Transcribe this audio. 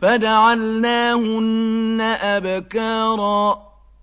فَجَعَلْنَاهُنَّ أَبْكَارًا.